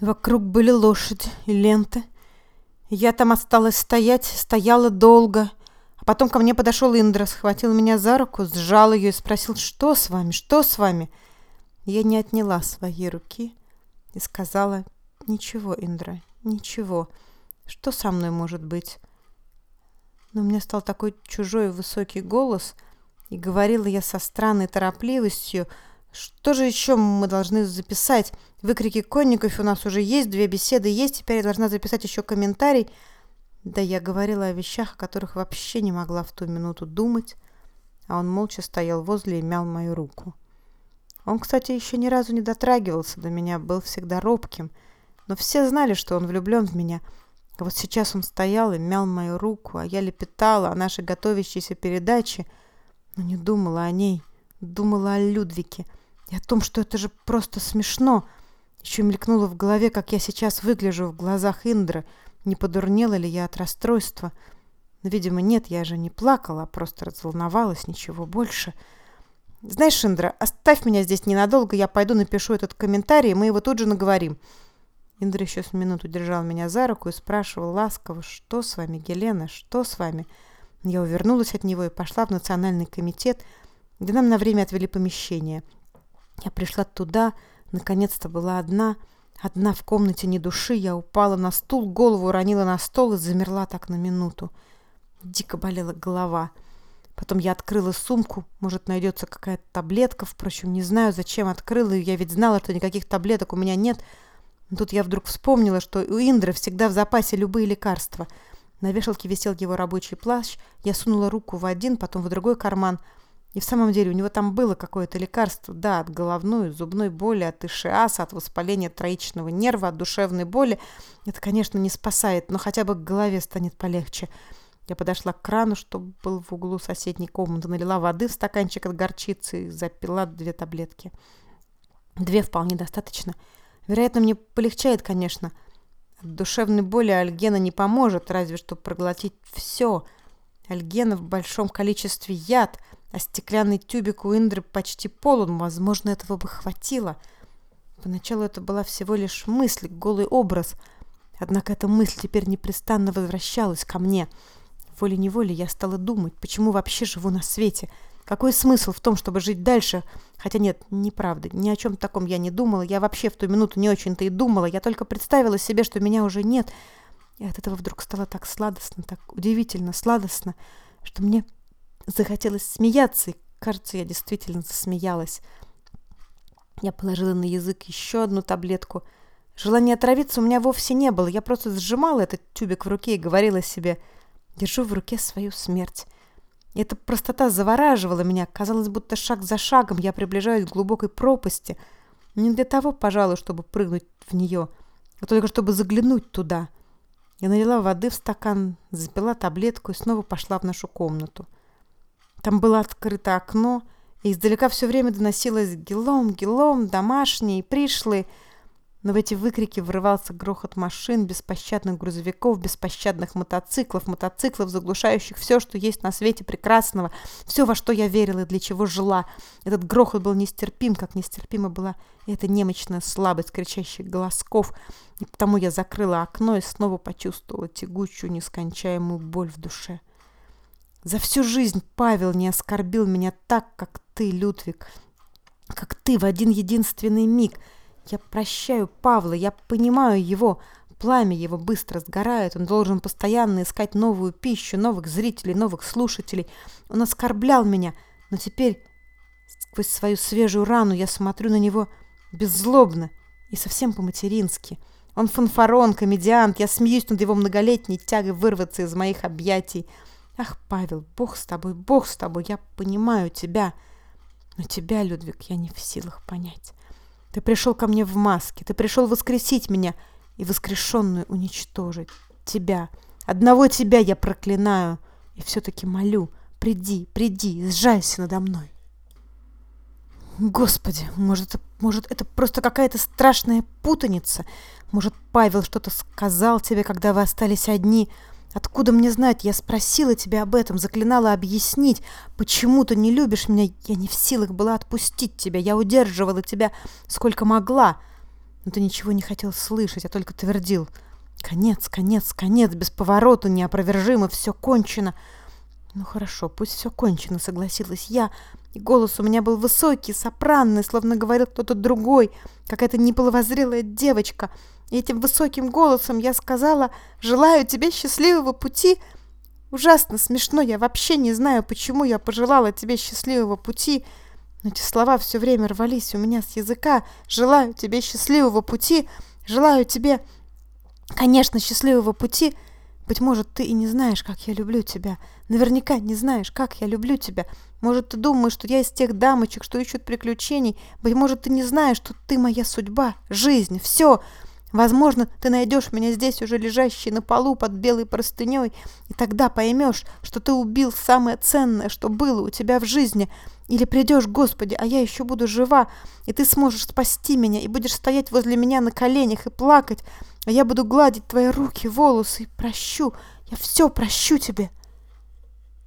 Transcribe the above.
Вокруг были лошади и ленты. Я там осталась стоять, стояла долго. А потом ко мне подошел Индра, схватил меня за руку, сжал ее и спросил, что с вами, что с вами? Я не отняла своей руки и сказала, ничего, Индра, ничего. Что со мной может быть? Но у меня стал такой чужой высокий голос, и говорила я со странной торопливостью, что же еще мы должны записать? Выкрики конников у нас уже есть, две беседы есть, теперь я должна записать еще комментарий. Да я говорила о вещах, о которых вообще не могла в ту минуту думать, а он молча стоял возле и мял мою руку. Он, кстати, еще ни разу не дотрагивался до меня, был всегда робким, но все знали, что он влюблен в меня. А вот сейчас он стоял и мял мою руку, а я лепетала о нашей готовящейся передаче, но не думала о ней, думала о Людвике — и о том, что это же просто смешно. Еще мелькнуло в голове, как я сейчас выгляжу в глазах Индры. Не подурнела ли я от расстройства? Видимо, нет, я же не плакала, а просто разволновалась, ничего больше. Знаешь, Индра, оставь меня здесь ненадолго, я пойду напишу этот комментарий, и мы его тут же наговорим. Индра еще с минуту держал меня за руку и спрашивал ласково, что с вами, Гелена, что с вами? Я увернулась от него и пошла в национальный комитет, где нам на время отвели помещение – я пришла туда, наконец-то была одна, одна в комнате ни души. Я упала на стул, голову уронила на стол и замерла так на минуту. Дико болела голова. Потом я открыла сумку, может, найдется какая-то таблетка, впрочем, не знаю, зачем открыла, я ведь знала, что никаких таблеток у меня нет. Но тут я вдруг вспомнила, что у Индры всегда в запасе любые лекарства. На вешалке висел его рабочий плащ, я сунула руку в один, потом в другой карман – и в самом деле у него там было какое-то лекарство, да, от головной, зубной боли, от ишиаса, от воспаления троичного нерва, от душевной боли. Это, конечно, не спасает, но хотя бы к голове станет полегче. Я подошла к крану, что был в углу соседней комнаты, налила воды в стаканчик от горчицы и запила две таблетки. Две вполне достаточно. Вероятно, мне полегчает, конечно. От душевной боли Альгена не поможет, разве что проглотить все. Альгена в большом количестве яд — а стеклянный тюбик у Индры почти полон, возможно, этого бы хватило. Поначалу это была всего лишь мысль, голый образ, однако эта мысль теперь непрестанно возвращалась ко мне. Волей-неволей я стала думать, почему вообще живу на свете, какой смысл в том, чтобы жить дальше? Хотя нет, неправда, ни о чем таком я не думала, я вообще в ту минуту не очень-то и думала, я только представила себе, что меня уже нет, и от этого вдруг стало так сладостно, так удивительно сладостно, что мне Захотелось смеяться, и, кажется, я действительно засмеялась. Я положила на язык еще одну таблетку. Желания отравиться у меня вовсе не было. Я просто сжимала этот тюбик в руке и говорила себе, держу в руке свою смерть. И эта простота завораживала меня. Казалось, будто шаг за шагом я приближаюсь к глубокой пропасти. Не для того, пожалуй, чтобы прыгнуть в нее, а только чтобы заглянуть туда. Я налила воды в стакан, запила таблетку и снова пошла в нашу комнату. Там было открыто окно, и издалека все время доносилось «гелом, гелом, домашние, пришлые». Но в эти выкрики врывался грохот машин, беспощадных грузовиков, беспощадных мотоциклов, мотоциклов, заглушающих все, что есть на свете прекрасного, все, во что я верила и для чего жила. Этот грохот был нестерпим, как нестерпима была эта немощная слабость кричащих голосков, и потому я закрыла окно и снова почувствовала тягучую, нескончаемую боль в душе. За всю жизнь Павел не оскорбил меня так, как ты, Людвиг, как ты в один единственный миг. Я прощаю Павла, я понимаю его. Пламя его быстро сгорает, он должен постоянно искать новую пищу, новых зрителей, новых слушателей. Он оскорблял меня, но теперь сквозь свою свежую рану я смотрю на него беззлобно и совсем по-матерински. Он фанфарон, комедиант, я смеюсь над его многолетней тягой вырваться из моих объятий. Ах, Павел, Бог с тобой, Бог с тобой, я понимаю тебя. Но тебя, Людвиг, я не в силах понять. Ты пришел ко мне в маске, ты пришел воскресить меня и воскрешенную уничтожить. Тебя, одного тебя я проклинаю и все-таки молю, приди, приди, сжалься надо мной. Господи, может, может, это просто какая-то страшная путаница? Может, Павел что-то сказал тебе, когда вы остались одни, — Откуда мне знать? Я спросила тебя об этом, заклинала объяснить. Почему ты не любишь меня? Я не в силах была отпустить тебя. Я удерживала тебя сколько могла. но ты ничего не хотел слышать, а только твердил. Конец, конец, конец, без поворота, неопровержимо, все кончено. Ну хорошо, пусть все кончено, согласилась я, и голос у меня был высокий, сопранный, словно говорил кто-то другой, какая-то неполовозрелая девочка. И этим высоким голосом я сказала «Желаю тебе счастливого пути», Ужасно смешно, я вообще не знаю, почему я пожелала тебе счастливого пути, но эти слова все время рвались у меня с языка. Желаю тебе счастливого пути, желаю тебе, конечно, счастливого пути. Быть может, ты и не знаешь, как я люблю тебя. Наверняка не знаешь, как я люблю тебя. Может, ты думаешь, что я из тех дамочек, что ищут приключений. Быть может, ты не знаешь, что ты моя судьба, жизнь, все. Возможно, ты найдешь меня здесь уже лежащей на полу под белой простыней, и тогда поймешь, что ты убил самое ценное, что было у тебя в жизни. Или придешь, Господи, а я еще буду жива, и ты сможешь спасти меня, и будешь стоять возле меня на коленях и плакать, а я буду гладить твои руки, волосы, и прощу, я все прощу тебе».